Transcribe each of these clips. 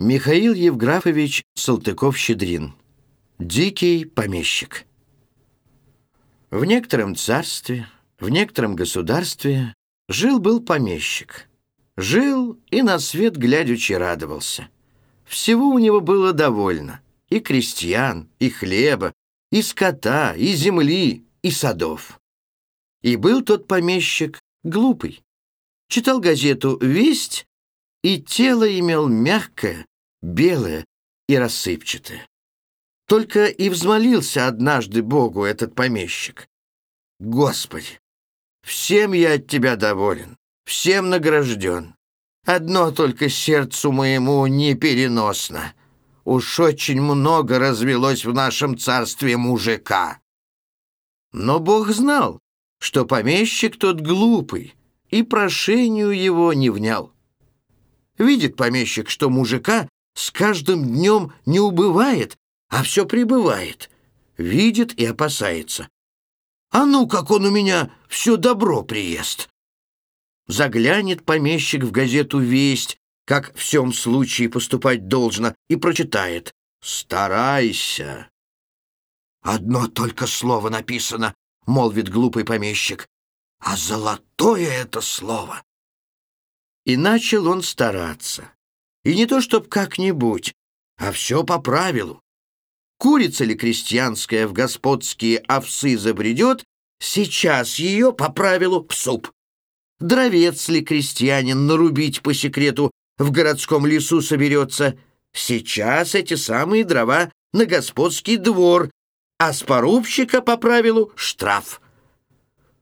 Михаил Евграфович Салтыков-Щедрин. Дикий помещик. В некотором царстве, в некотором государстве жил-был помещик. Жил и на свет глядячи радовался. Всего у него было довольно. И крестьян, и хлеба, и скота, и земли, и садов. И был тот помещик глупый. Читал газету «Весть» и тело имел мягкое, белое и рассыпчатое. Только и взмолился однажды Богу этот помещик. «Господи, всем я от Тебя доволен, всем награжден. Одно только сердцу моему непереносно. Уж очень много развелось в нашем царстве мужика». Но Бог знал, что помещик тот глупый, и прошению его не внял. Видит помещик, что мужика с каждым днем не убывает, а все прибывает. Видит и опасается. А ну, как он у меня все добро приест. Заглянет помещик в газету «Весть», как в всем случае поступать должно, и прочитает «Старайся». «Одно только слово написано», — молвит глупый помещик, «а золотое это слово». И начал он стараться. И не то чтоб как-нибудь, а все по правилу. Курица ли крестьянская в господские овсы забредет, сейчас ее по правилу в суп. Дровец ли крестьянин нарубить по секрету в городском лесу соберется, сейчас эти самые дрова на господский двор, а с порубщика по правилу штраф.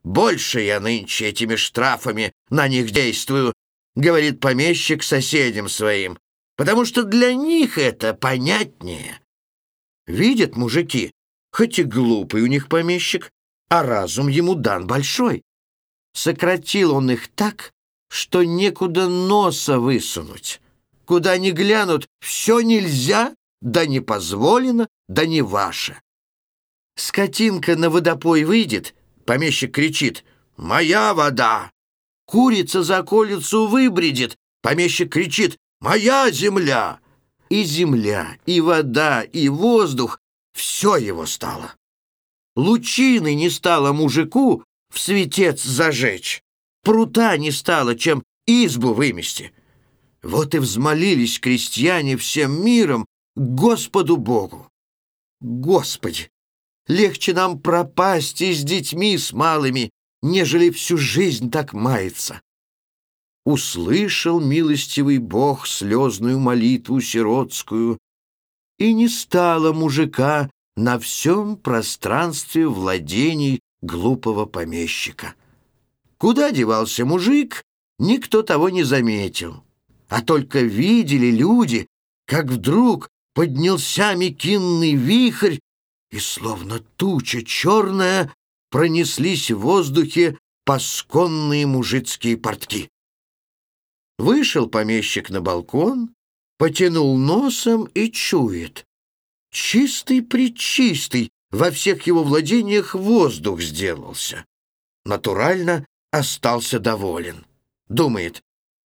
Больше я нынче этими штрафами на них действую, говорит помещик соседям своим, потому что для них это понятнее. Видят мужики, хоть и глупый у них помещик, а разум ему дан большой. Сократил он их так, что некуда носа высунуть. Куда ни глянут, все нельзя, да не позволено, да не ваше. Скотинка на водопой выйдет, помещик кричит «Моя вода!» Курица за колицу выбредет. Помещик кричит «Моя земля!» И земля, и вода, и воздух — все его стало. Лучины не стало мужику в светец зажечь. Прута не стало, чем избу вымести. Вот и взмолились крестьяне всем миром Господу Богу. Господи, легче нам пропасть и с детьми с малыми, нежели всю жизнь так мается. Услышал милостивый Бог слезную молитву сиротскую, и не стало мужика на всем пространстве владений глупого помещика. Куда девался мужик, никто того не заметил, а только видели люди, как вдруг поднялся мекинный вихрь, и словно туча черная пронеслись в воздухе пасконные мужицкие портки. Вышел помещик на балкон, потянул носом и чует. Чистый-причистый во всех его владениях воздух сделался. Натурально остался доволен. Думает,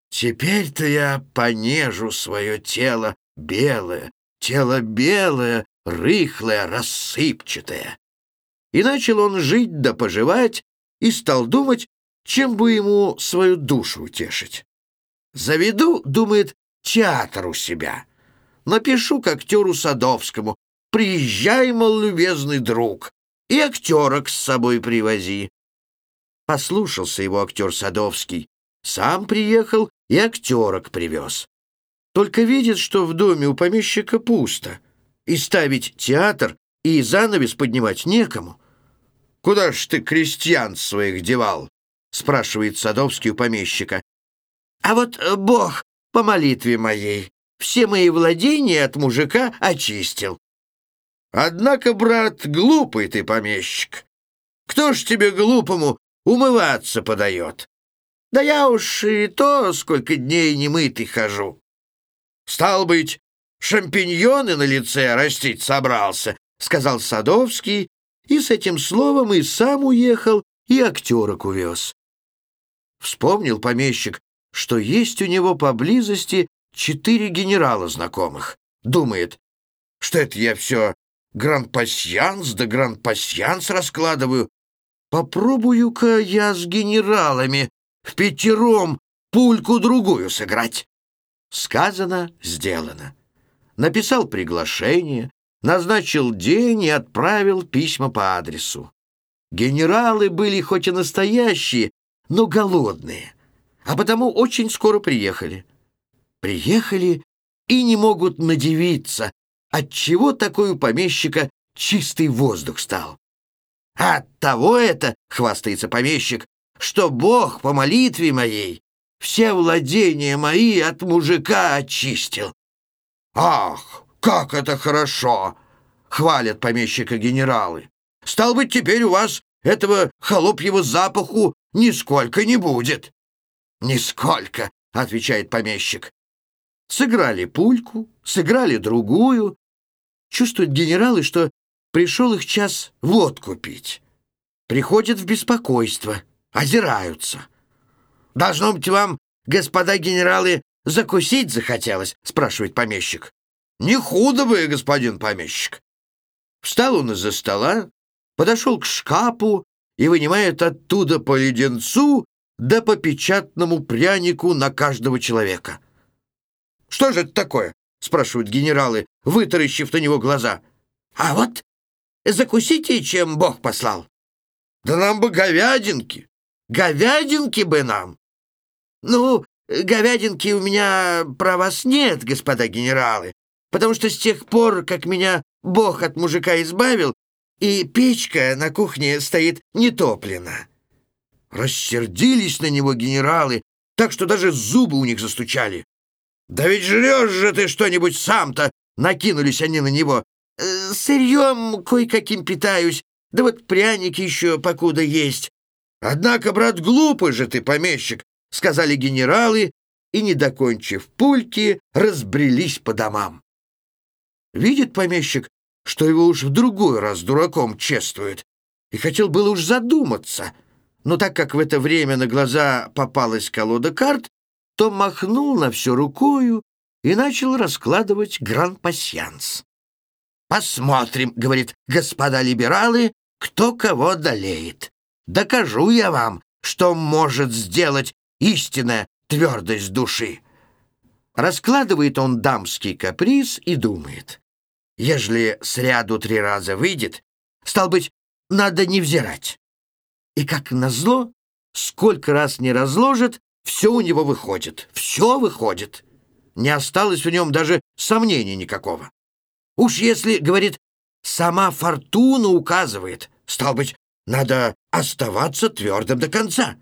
теперь-то я понежу свое тело белое, тело белое, рыхлое, рассыпчатое. И начал он жить да поживать, и стал думать, чем бы ему свою душу утешить. «Заведу, — думает, — театр у себя. Напишу к актеру Садовскому. Приезжай, мол, любезный друг, и актерок с собой привози». Послушался его актер Садовский. Сам приехал и актерок привез. Только видит, что в доме у помещика пусто, и ставить театр и занавес поднимать некому. «Куда ж ты крестьян своих девал?» — спрашивает Садовский у помещика. «А вот э, Бог по молитве моей все мои владения от мужика очистил». «Однако, брат, глупый ты помещик. Кто ж тебе глупому умываться подает? Да я уж и то сколько дней немытый хожу. Стал быть, шампиньоны на лице растить собрался», — сказал Садовский и с этим словом и сам уехал, и актерок увез. Вспомнил помещик, что есть у него поблизости четыре генерала знакомых. Думает, что это я все гран-пасьянс да гран-пасьянс раскладываю. Попробую-ка я с генералами в пятером пульку-другую сыграть. Сказано, сделано. Написал приглашение, назначил день и отправил письма по адресу. Генералы были хоть и настоящие, но голодные, а потому очень скоро приехали. Приехали и не могут надевиться, отчего такой у помещика чистый воздух стал. От того это, хвастается помещик, что Бог по молитве моей все владения мои от мужика очистил. Ах, как это хорошо! Хвалят помещика генералы. Стал быть, теперь у вас этого холопьего запаху нисколько не будет. Нисколько, отвечает помещик. Сыграли пульку, сыграли другую. Чувствуют генералы, что пришел их час водку пить. Приходят в беспокойство, озираются. «Должно быть, вам, господа генералы, закусить захотелось?» — спрашивает помещик. «Не худо бы, господин помещик». Встал он из-за стола, подошел к шкафу и вынимает оттуда по леденцу да по печатному прянику на каждого человека. «Что же это такое?» — спрашивают генералы, вытаращив на него глаза. «А вот закусите, чем Бог послал». «Да нам бы говядинки! Говядинки бы нам!» «Ну, говядинки у меня про вас нет, господа генералы, потому что с тех пор, как меня Бог от мужика избавил, и печка на кухне стоит нетоплена». Рассердились на него генералы, так что даже зубы у них застучали. «Да ведь жрешь же ты что-нибудь сам-то!» — накинулись они на него. «Э, «Сырьем кое-каким питаюсь, да вот пряники еще покуда есть. Однако, брат, глупый же ты, помещик, — сказали генералы, и, не докончив пульки, разбрелись по домам. Видит помещик, что его уж в другой раз дураком чествуют, и хотел было уж задуматься, но так как в это время на глаза попалась колода карт, то махнул на все рукою и начал раскладывать гран-пасьянс. «Посмотрим, — говорит, — господа либералы, кто кого одолеет. Докажу я вам, что может сделать истинная твердость души. Раскладывает он дамский каприз и думает. Ежели сряду три раза выйдет, стал быть, надо не взирать. И как назло, сколько раз не разложит, все у него выходит, все выходит. Не осталось в нем даже сомнений никакого. Уж если, говорит, сама фортуна указывает, стал быть, надо оставаться твердым до конца.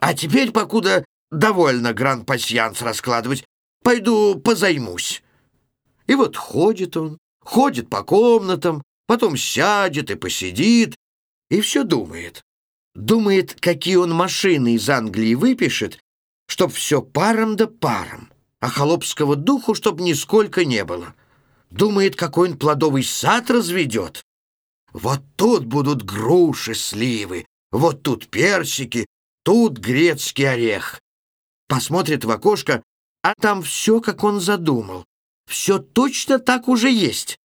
А теперь, покуда довольно гран-пасьянс раскладывать, пойду позаймусь. И вот ходит он, ходит по комнатам, потом сядет и посидит, и все думает. Думает, какие он машины из Англии выпишет, чтоб все паром да паром, а холопского духу чтоб нисколько не было. Думает, какой он плодовый сад разведет. Вот тут будут груши, сливы, вот тут персики, Тут грецкий орех. Посмотрит в окошко, а там все, как он задумал. Все точно так уже есть.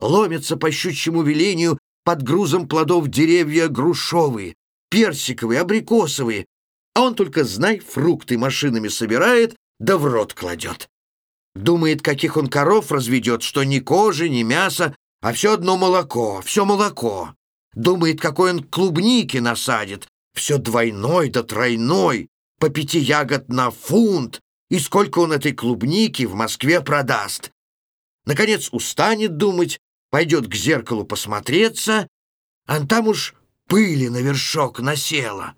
Ломятся по щучьему велению под грузом плодов деревья грушовые, персиковые, абрикосовые, а он только, знай, фрукты машинами собирает, да в рот кладет. Думает, каких он коров разведет, что ни кожи, ни мяса, а все одно молоко, все молоко. Думает, какой он клубники насадит, все двойной да тройной, по пяти ягод на фунт, и сколько он этой клубники в Москве продаст. Наконец устанет думать, пойдет к зеркалу посмотреться, а там уж пыли на вершок насела.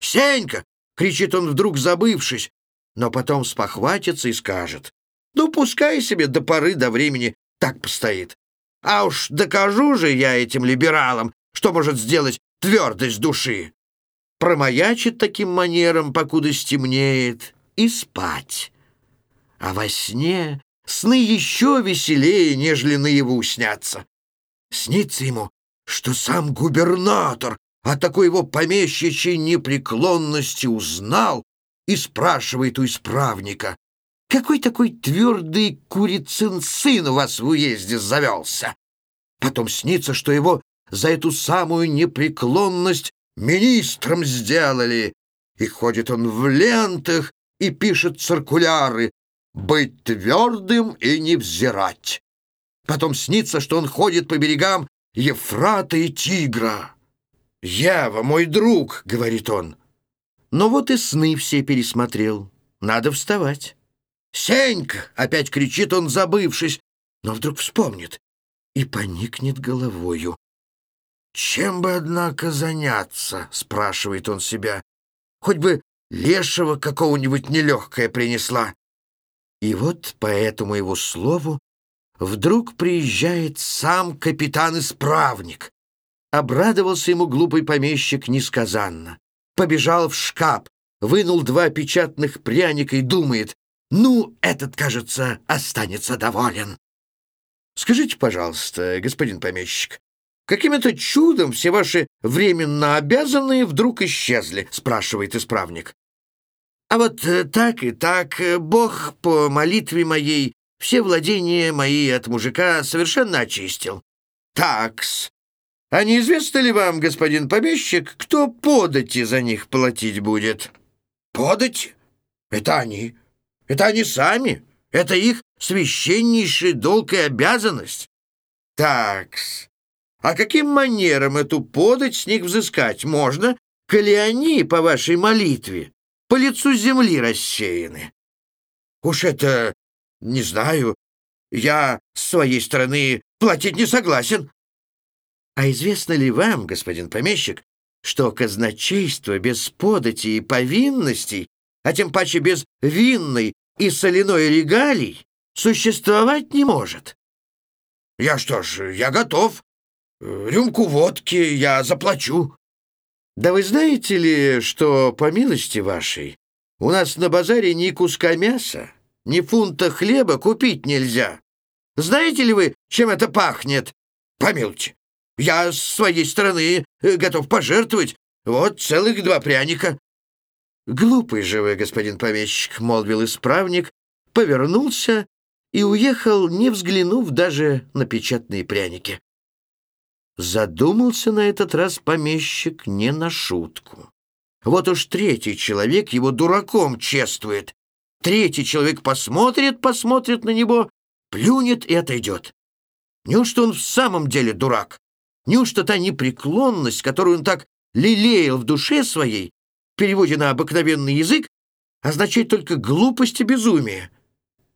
«Сенька!» — кричит он вдруг забывшись, но потом спохватится и скажет. «Ну, пускай себе до поры до времени так постоит. А уж докажу же я этим либералам, что может сделать твердость души промаячит таким манером, покуда стемнеет, и спать. А во сне сны еще веселее, нежели наяву снятся. Снится ему, что сам губернатор о такой его помещичьей непреклонности узнал и спрашивает у исправника, Какой такой твердый курицын сын у вас в уезде завелся? Потом снится, что его за эту самую непреклонность министром сделали, и ходит он в лентах и пишет циркуляры «Быть твердым и не взирать». Потом снится, что он ходит по берегам Ефрата и Тигра. «Ява, мой друг», — говорит он. Но вот и сны все пересмотрел. Надо вставать. «Сенька!» — опять кричит он, забывшись, но вдруг вспомнит и поникнет головою. «Чем бы, однако, заняться?» — спрашивает он себя. «Хоть бы лешего какого-нибудь нелегкое принесла». И вот по этому его слову вдруг приезжает сам капитан-исправник. Обрадовался ему глупый помещик несказанно. Побежал в шкаф, вынул два печатных пряника и думает, «Ну, этот, кажется, останется доволен». «Скажите, пожалуйста, господин помещик, каким-то чудом все ваши временно обязанные вдруг исчезли?» — спрашивает исправник. «А вот э, так и так, э, Бог по молитве моей все владения мои от мужика совершенно очистил. Такс. А неизвестно ли вам, господин помещик, кто подати за них платить будет? Подать? Это они. Это они сами. Это их священнейший долг и обязанность. Такс. А каким манером эту подать с них взыскать можно, коли они, по вашей молитве, по лицу земли рассеяны? Уж это не знаю. Я с своей стороны платить не согласен. А известно ли вам, господин помещик, что казначейство без подати и повинностей, а тем паче без винной и соляной регалий, существовать не может? Я что ж, я готов. Рюмку водки я заплачу. Да вы знаете ли, что, по милости вашей, у нас на базаре ни куска мяса, ни фунта хлеба купить нельзя. Знаете ли вы, чем это пахнет? Помилуйте, я с своей стороны э, готов пожертвовать. Вот целых два пряника». «Глупый же вы, господин помещик», — молвил исправник, повернулся и уехал, не взглянув даже на печатные пряники. Задумался на этот раз помещик не на шутку. Вот уж третий человек его дураком чествует, Третий человек посмотрит, посмотрит на него, плюнет и отойдет. Неужто он в самом деле дурак? Неужто та непреклонность, которую он так лелеял в душе своей, в переводе на обыкновенный язык, означает только глупость и безумие?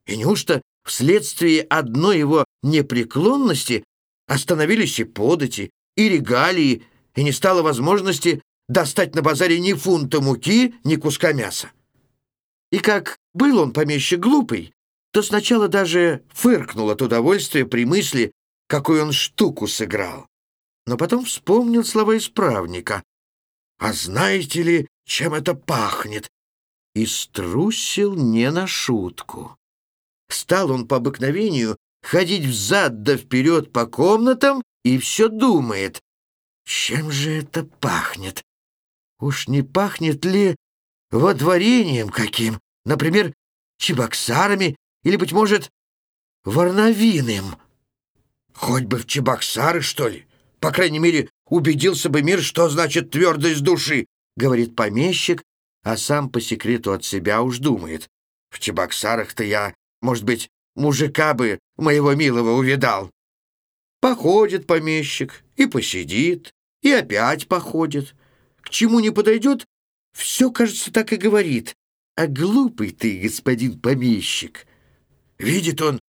И неужто вследствие одной его непреклонности остановились и подати, и регалии, и не стало возможности достать на базаре ни фунта муки, ни куска мяса? И как был он помещик глупый, то сначала даже фыркнул от удовольствия при мысли, какую он штуку сыграл. Но потом вспомнил слова исправника. «А знаете ли, чем это пахнет?» И струсил не на шутку. Стал он по обыкновению ходить взад да вперед по комнатам и все думает. Чем же это пахнет? Уж не пахнет ли водворением каким? Например, чебоксарами или, быть может, варновиным. Хоть бы в чебоксары, что ли. По крайней мере, убедился бы мир, что значит твердость души, говорит помещик, а сам по секрету от себя уж думает. В чебоксарах-то я, может быть, мужика бы моего милого увидал. Походит помещик и посидит, и опять походит. К чему не подойдет, все, кажется, так и говорит. А глупый ты, господин помещик. Видит он,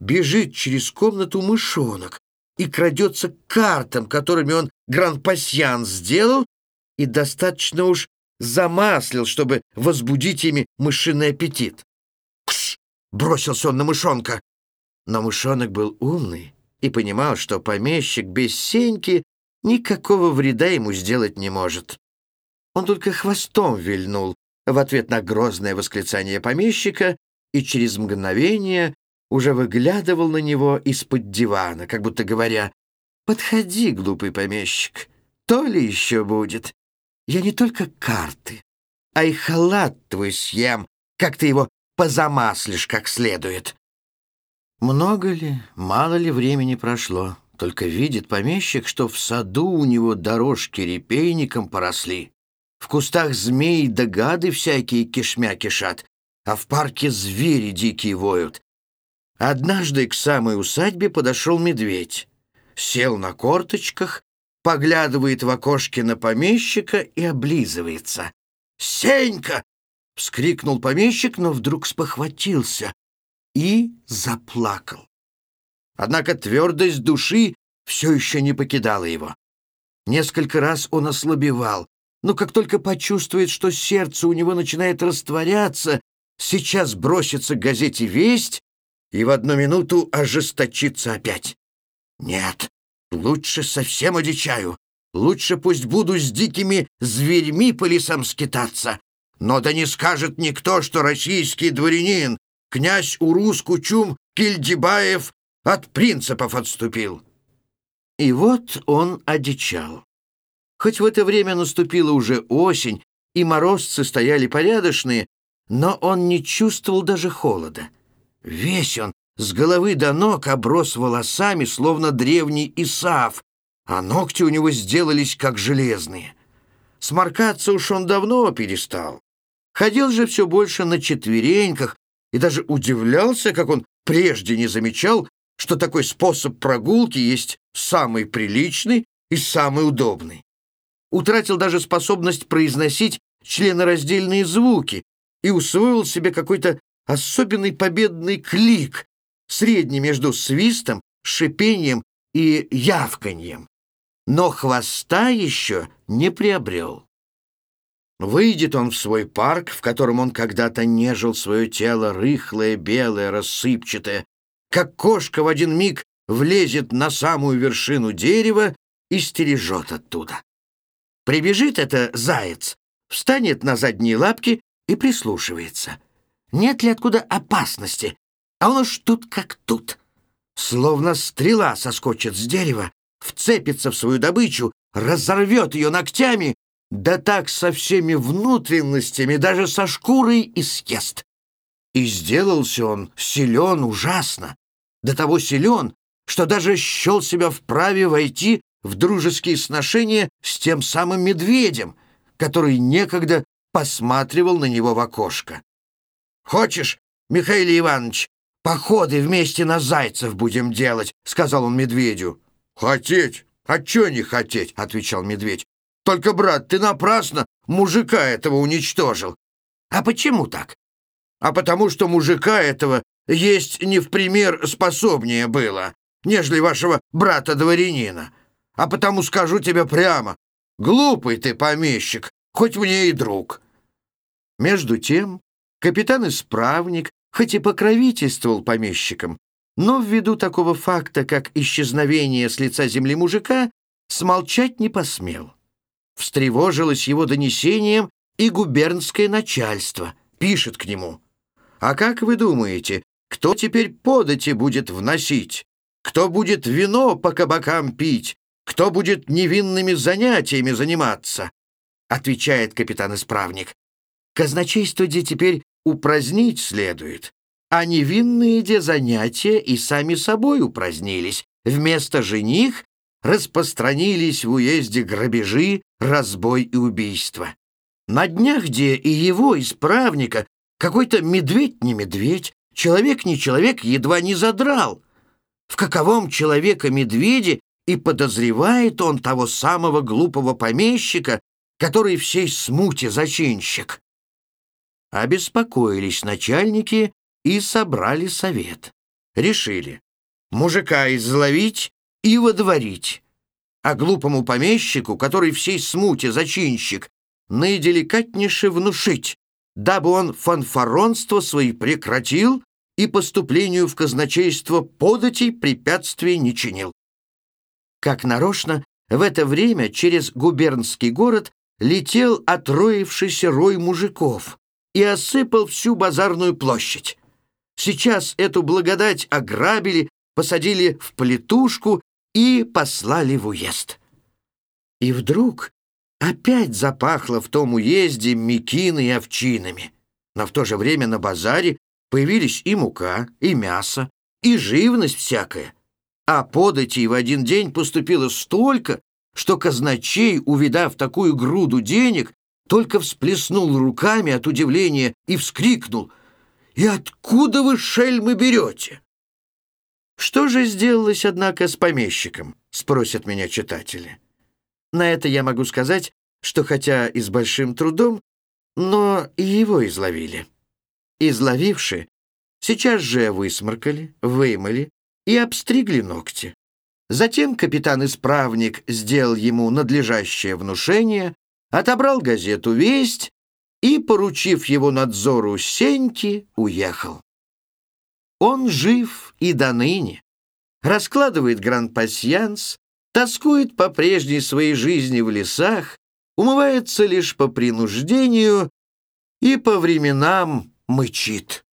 бежит через комнату мышонок и крадется к картам, которыми он гран-пасьян сделал и достаточно уж замаслил, чтобы возбудить ими мышиный аппетит. Бросился он на мышонка. Но мышонок был умный и понимал, что помещик без сеньки никакого вреда ему сделать не может. Он только хвостом вильнул, в ответ на грозное восклицание помещика и через мгновение уже выглядывал на него из-под дивана, как будто говоря, «Подходи, глупый помещик, то ли еще будет. Я не только карты, а и халат твой съем, как ты его позамаслишь как следует». Много ли, мало ли времени прошло, только видит помещик, что в саду у него дорожки репейником поросли, в кустах змеи да гады всякие кишмя кишат, а в парке звери дикие воют. Однажды к самой усадьбе подошел медведь, сел на корточках, поглядывает в окошке на помещика и облизывается. «Сенька!» — вскрикнул помещик, но вдруг спохватился и заплакал. Однако твердость души все еще не покидала его. Несколько раз он ослабевал, но как только почувствует, что сердце у него начинает растворяться, сейчас бросится к газете «Весть» и в одну минуту ожесточится опять. Нет, лучше совсем одичаю. Лучше пусть буду с дикими зверьми по лесам скитаться. Но да не скажет никто, что российский дворянин, князь Урус Кучум Кильдибаев, от принципов отступил. И вот он одичал. Хоть в это время наступила уже осень, и морозцы стояли порядочные, но он не чувствовал даже холода. Весь он с головы до ног оброс волосами, словно древний Исаав, а ногти у него сделались как железные. Сморкаться уж он давно перестал. Ходил же все больше на четвереньках и даже удивлялся, как он прежде не замечал, что такой способ прогулки есть самый приличный и самый удобный. Утратил даже способность произносить членораздельные звуки и усвоил себе какой-то особенный победный клик, средний между свистом, шипением и явканьем. Но хвоста еще не приобрел. Выйдет он в свой парк, в котором он когда-то нежил свое тело, рыхлое, белое, рассыпчатое, как кошка в один миг влезет на самую вершину дерева и стережет оттуда. Прибежит это заяц, встанет на задние лапки и прислушивается. Нет ли откуда опасности? А он уж тут как тут. Словно стрела соскочит с дерева, вцепится в свою добычу, разорвет ее ногтями, да так со всеми внутренностями, даже со шкурой и съест. И сделался он силен ужасно, до того силен, что даже счел себя вправе войти в дружеские сношения с тем самым медведем, который некогда посматривал на него в окошко. «Хочешь, Михаил Иванович, походы вместе на зайцев будем делать?» — сказал он медведю. «Хотеть? А чё не хотеть?» — отвечал медведь. «Только, брат, ты напрасно мужика этого уничтожил». «А почему так?» «А потому что мужика этого есть не в пример способнее было, нежели вашего брата-дворянина. А потому скажу тебе прямо, глупый ты помещик, хоть мне и друг». Между тем капитан-исправник, хоть и покровительствовал помещикам, но ввиду такого факта, как исчезновение с лица земли мужика, смолчать не посмел. Встревожилось его донесением и губернское начальство, пишет к нему. «А как вы думаете, кто теперь подати будет вносить? Кто будет вино по кабакам пить? Кто будет невинными занятиями заниматься?» Отвечает капитан-исправник. «Казначейство где теперь упразднить следует, а невинные де занятия и сами собой упразднились. Вместо жених распространились в уезде грабежи, разбой и убийства. На днях где и его, исправника, какой-то медведь не медведь, Человек не человек едва не задрал. В каковом человека-медведе и подозревает он того самого глупого помещика, который всей смуте зачинщик. Обеспокоились начальники и собрали совет. Решили мужика изловить и водворить, а глупому помещику, который всей смуте зачинщик, наиделикатнейше внушить, дабы он фанфаронство свои прекратил и поступлению в казначейство податей препятствий не чинил. Как нарочно, в это время через губернский город летел отроившийся рой мужиков и осыпал всю базарную площадь. Сейчас эту благодать ограбили, посадили в плетушку и послали в уезд. И вдруг опять запахло в том уезде мекины и овчинами. Но в то же время на базаре Появились и мука, и мясо, и живность всякая. А податей в один день поступило столько, что казначей, увидав такую груду денег, только всплеснул руками от удивления и вскрикнул «И откуда вы, шельмы, берете?» «Что же сделалось, однако, с помещиком?» — спросят меня читатели. На это я могу сказать, что хотя и с большим трудом, но и его изловили. Изловивши, сейчас же высморкали, вымыли и обстригли ногти. Затем капитан-исправник сделал ему надлежащее внушение, отобрал газету «Весть» и, поручив его надзору Сеньки, уехал. Он жив и до ныне, раскладывает гран-пасьянс, тоскует по прежней своей жизни в лесах, умывается лишь по принуждению и по временам мычит.